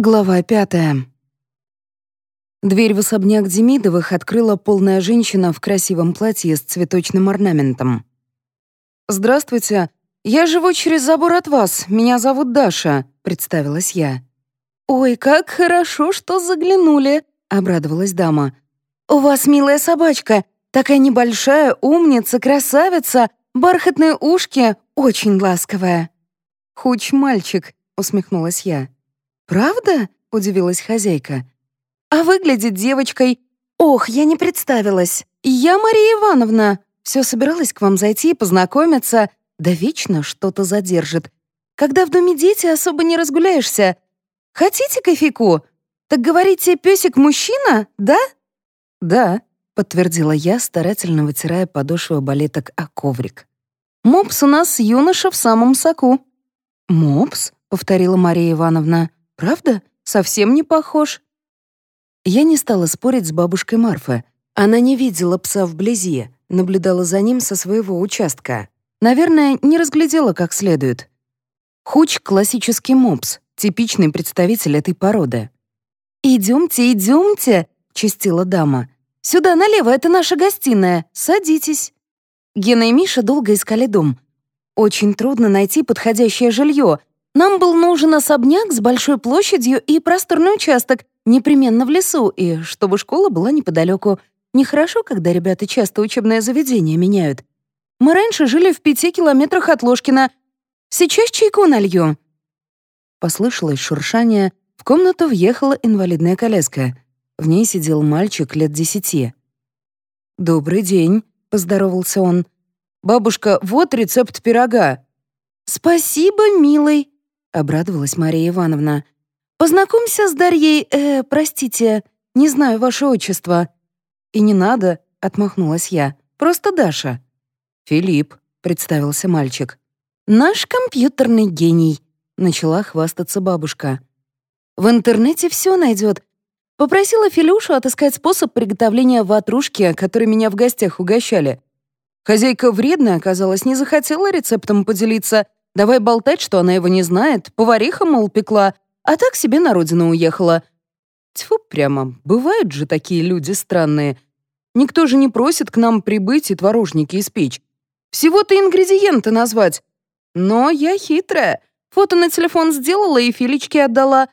Глава пятая. Дверь в особняк Демидовых открыла полная женщина в красивом платье с цветочным орнаментом. «Здравствуйте. Я живу через забор от вас. Меня зовут Даша», — представилась я. «Ой, как хорошо, что заглянули», — обрадовалась дама. «У вас милая собачка. Такая небольшая, умница, красавица, бархатные ушки, очень ласковая». «Хуч мальчик», — усмехнулась я. «Правда?» — удивилась хозяйка. «А выглядит девочкой. Ох, я не представилась. Я Мария Ивановна. Все собиралась к вам зайти и познакомиться. Да вечно что-то задержит. Когда в доме дети, особо не разгуляешься. Хотите кофейку? Так говорите, песик мужчина, да?» «Да», — подтвердила я, старательно вытирая подошву балеток о коврик. «Мопс у нас юноша в самом соку». «Мопс?» — повторила Мария Ивановна. Правда? Совсем не похож. Я не стала спорить с бабушкой Марфы. Она не видела пса вблизи, наблюдала за ним со своего участка. Наверное, не разглядела как следует. Хуч — классический мопс, типичный представитель этой породы. «Идемте, идемте», — чистила дама. «Сюда налево, это наша гостиная. Садитесь». Гена и Миша долго искали дом. Очень трудно найти подходящее жилье, нам был нужен особняк с большой площадью и просторный участок, непременно в лесу, и чтобы школа была неподалеку. Нехорошо, когда ребята часто учебное заведение меняют. Мы раньше жили в пяти километрах от Ложкина. Сейчас чайку налью». Послышалось шуршание. В комнату въехала инвалидная коляска. В ней сидел мальчик лет десяти. «Добрый день», — поздоровался он. «Бабушка, вот рецепт пирога». «Спасибо, милый», — обрадовалась Мария Ивановна. «Познакомься с Дарьей, э, простите, не знаю ваше отчество». «И не надо», — отмахнулась я. «Просто Даша». «Филипп», — представился мальчик. «Наш компьютерный гений», — начала хвастаться бабушка. «В интернете все найдет. Попросила Филюшу отыскать способ приготовления ватрушки, которой меня в гостях угощали. Хозяйка вредная оказалась, не захотела рецептом поделиться — Давай болтать, что она его не знает. Повариха, мол, пекла, а так себе на родину уехала. Тьфу, прямо, бывают же такие люди странные. Никто же не просит к нам прибыть и творожники испечь. Всего-то ингредиенты назвать. Но я хитрая. Фото на телефон сделала и Филичке отдала.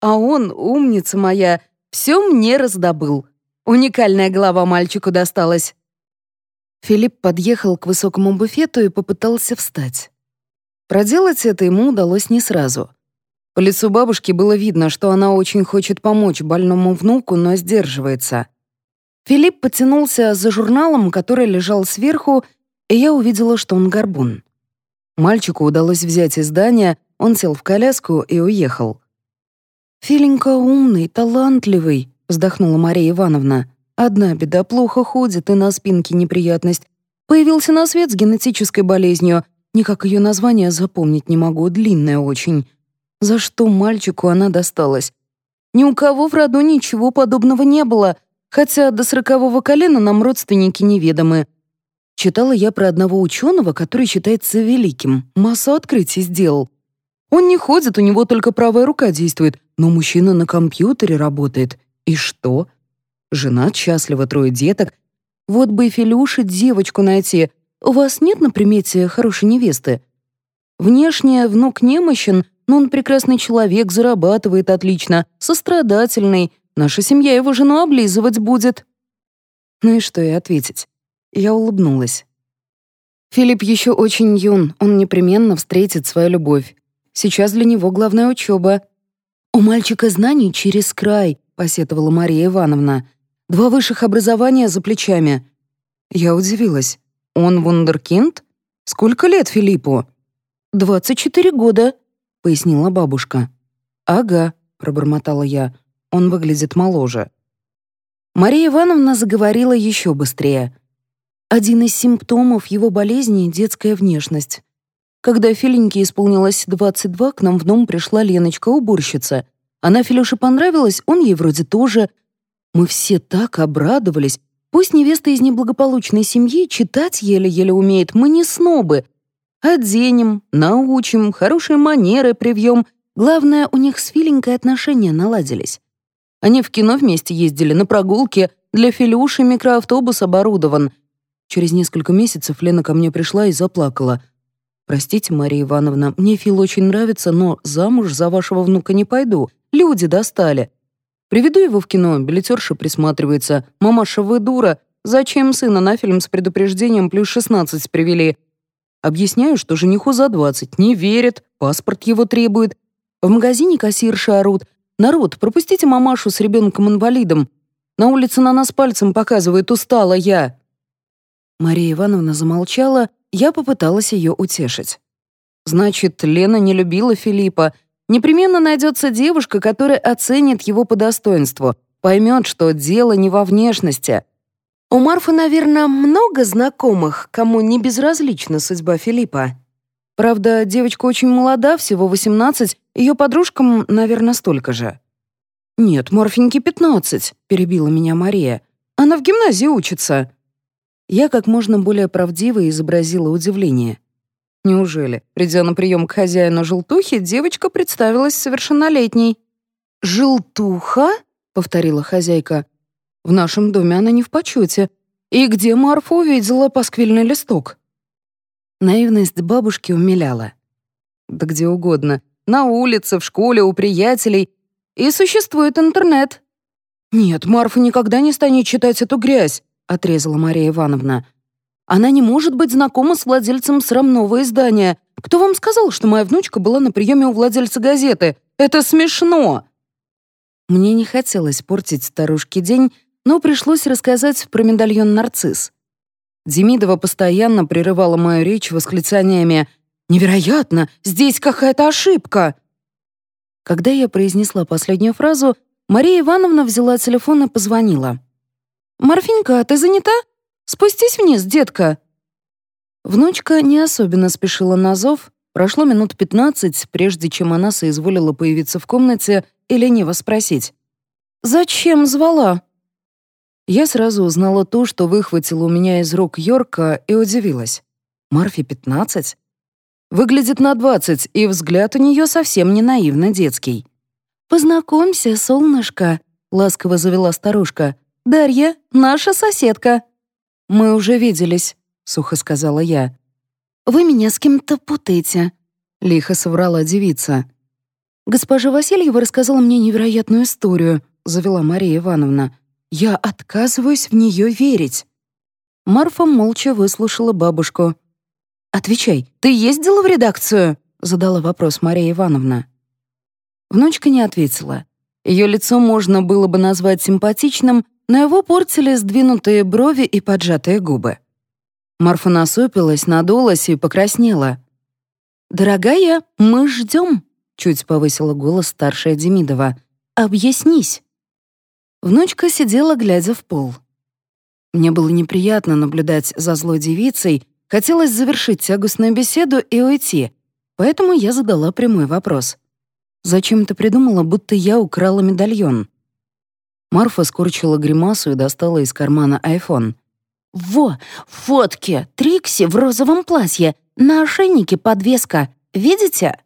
А он, умница моя, все мне раздобыл. Уникальная голова мальчику досталась. Филипп подъехал к высокому буфету и попытался встать. Проделать это ему удалось не сразу. По лицу бабушки было видно, что она очень хочет помочь больному внуку, но сдерживается. Филипп потянулся за журналом, который лежал сверху, и я увидела, что он горбун. Мальчику удалось взять издание, он сел в коляску и уехал. «Филенька умный, талантливый», — вздохнула Мария Ивановна. «Одна беда, плохо ходит, и на спинке неприятность. Появился на свет с генетической болезнью, Никак ее название запомнить не могу, длинное очень. За что мальчику она досталась? Ни у кого в роду ничего подобного не было, хотя до сорокового колена нам родственники неведомы. Читала я про одного ученого, который считается великим, массу открытий сделал. Он не ходит, у него только правая рука действует, но мужчина на компьютере работает. И что? Жена счастлива, трое деток. Вот бы и Филюше девочку найти, у вас нет на примете хорошей невесты? Внешне внук немощен, но он прекрасный человек, зарабатывает отлично, сострадательный. Наша семья его жену облизывать будет». Ну и что ей ответить? Я улыбнулась. Филипп еще очень юн, он непременно встретит свою любовь. Сейчас для него главная учеба. «У мальчика знаний через край», — посетовала Мария Ивановна. «Два высших образования за плечами». Я удивилась. «Он вундеркинд? Сколько лет Филиппу?» «Двадцать четыре года», — пояснила бабушка. «Ага», — пробормотала я. «Он выглядит моложе». Мария Ивановна заговорила еще быстрее. Один из симптомов его болезни — детская внешность. Когда Филеньке исполнилось 22, к нам в дом пришла Леночка-уборщица. Она Филёше понравилась, он ей вроде тоже. Мы все так обрадовались, Пусть невеста из неблагополучной семьи читать еле-еле умеет, мы не снобы. Оденем, научим, хорошие манеры привьем, главное, у них с Филенькой отношения наладились. Они в кино вместе ездили, на прогулки, для Филюши микроавтобус оборудован. Через несколько месяцев Лена ко мне пришла и заплакала. «Простите, Мария Ивановна, мне Фил очень нравится, но замуж за вашего внука не пойду. Люди достали. Приведу его в кино, билетерша присматривается. Мамаша, вы дура. Зачем сына на фильм с предупреждением плюс 16 привели? Объясняю, что жениху за 20. Не верит, паспорт его требует. В магазине кассирши орут. «Народ, пропустите мамашу с ребенком-инвалидом. На улице на нас пальцем показывает, устала я». Мария Ивановна замолчала, я попыталась ее утешить. «Значит, Лена не любила Филиппа. Непременно найдется девушка, которая оценит его по достоинству, поймет, что дело не во внешности, у Марфы, наверное, много знакомых, кому не безразлична судьба Филиппа. Правда, девочка очень молода, всего 18, ее подружкам, наверное, столько же. «Нет, Марфеньке 15», — перебила меня Мария. «Она в гимназии учится». Я как можно более правдиво изобразила удивление. Неужели, придя на прием к хозяину желтухи, девочка представилась совершеннолетней? «Желтуха?» — повторила хозяйка. В нашем доме она не в почете. И где Марфа увидела пасквильный листок? Наивность бабушки умиляла. Да где угодно. На улице, в школе, у приятелей. И существует интернет. «Нет, Марфа никогда не станет читать эту грязь», — отрезала Мария Ивановна. «Она не может быть знакома с владельцем срамного издания. Кто вам сказал, что моя внучка была на приеме у владельца газеты? Это смешно!» Мне не хотелось портить старушке день, но пришлось рассказать про медальон «Нарцисс». Демидова постоянно прерывала мою речь восклицаниями «Невероятно! Здесь какая-то ошибка!» Когда я произнесла последнюю фразу, Мария Ивановна взяла телефон и позвонила. «Марфенька, ты занята? Спустись вниз, детка!» Внучка не особенно спешила на зов. Прошло минут пятнадцать, прежде чем она соизволила появиться в комнате и лениво спросить. «Зачем звала?» Я сразу узнала то, что выхватило у меня из рук Йорка, и удивилась. Марфе 15? Выглядит на 20, и взгляд у нее совсем не наивно детский. «Познакомься, солнышко», — ласково завела старушка. «Дарья, наша соседка». «Мы уже виделись», — сухо сказала я. «Вы меня с кем-то путаете», — лихо соврала девица. «Госпожа Васильева рассказала мне невероятную историю», — завела Мария Ивановна. Я отказываюсь в нее верить. Марфа молча выслушала бабушку. «Отвечай, ты ездила в редакцию?» — задала вопрос Мария Ивановна. Внучка не ответила. Ее лицо можно было бы назвать симпатичным, но его портили сдвинутые брови и поджатые губы. Марфа насупилась, надулась и покраснела. «Дорогая, мы ждем», — чуть повысила голос старшая Демидова. «Объяснись». Внучка сидела, глядя в пол. Мне было неприятно наблюдать за злой девицей, хотелось завершить тягостную беседу и уйти, поэтому я задала прямой вопрос. «Зачем ты придумала, будто я украла медальон?» Марфа скорчила гримасу и достала из кармана айфон. «Во, фотки! Трикси в розовом платье! На ошейнике подвеска! Видите?»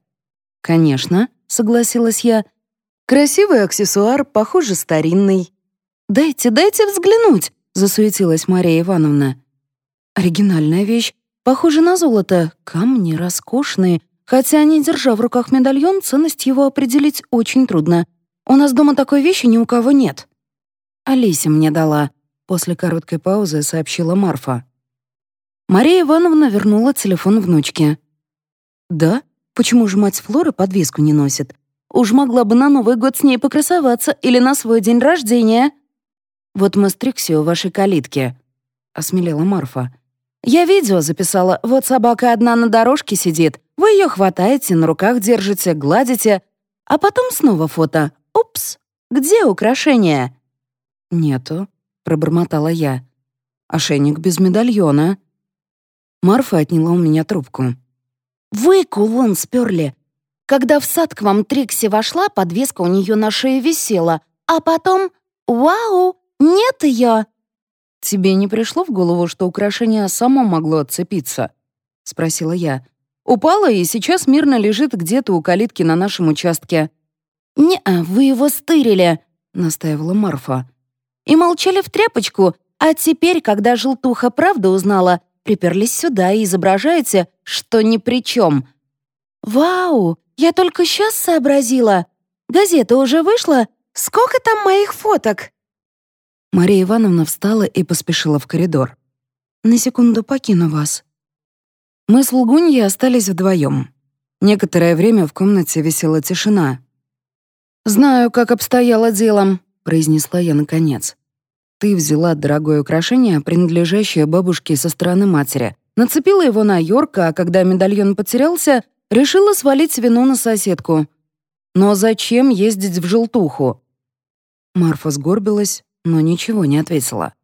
«Конечно», — согласилась я, Красивый аксессуар, похоже, старинный. «Дайте, дайте взглянуть!» — засуетилась Мария Ивановна. «Оригинальная вещь. Похоже на золото. Камни роскошные. Хотя, не держа в руках медальон, ценность его определить очень трудно. У нас дома такой вещи ни у кого нет». «Алисе мне дала», — после короткой паузы сообщила Марфа. Мария Ивановна вернула телефон внучке. «Да? Почему же мать Флоры подвеску не носит? Уж могла бы на Новый год с ней покрасоваться или на свой день рождения. Вот мы с Трикси у вашей калитки», — осмелела Марфа. «Я видео записала. Вот собака одна на дорожке сидит. Вы ее хватаете, на руках держите, гладите. А потом снова фото. Упс, где украшение?» «Нету», — пробормотала я. «Ошейник без медальона». Марфа отняла у меня трубку. «Вы кулон сперли. Когда в сад к вам Трикси вошла, подвеска у нее на шее висела, а потом «Вау! Нет ее!» «Тебе не пришло в голову, что украшение само могло отцепиться?» — спросила я. Упала и сейчас мирно лежит где-то у калитки на нашем участке». «Не-а, вы его стырили», — настаивала Марфа. «И молчали в тряпочку, а теперь, когда желтуха правду узнала, приперлись сюда и изображаете, что ни при чем. Вау, я только сейчас сообразила. Газета уже вышла? Сколько там моих фоток?» Мария Ивановна встала и поспешила в коридор. «На секунду покину вас», мы с Лугуньей остались вдвоем. Некоторое время в комнате висела тишина. «Знаю, как обстояло делом», — произнесла я наконец. «Ты взяла дорогое украшение, принадлежащее бабушке со стороны матери, нацепила его на Йорка, а когда медальон потерялся, решила свалить вину на соседку. Но зачем ездить в желтуху?» Марфа сгорбилась, но ничего не ответила.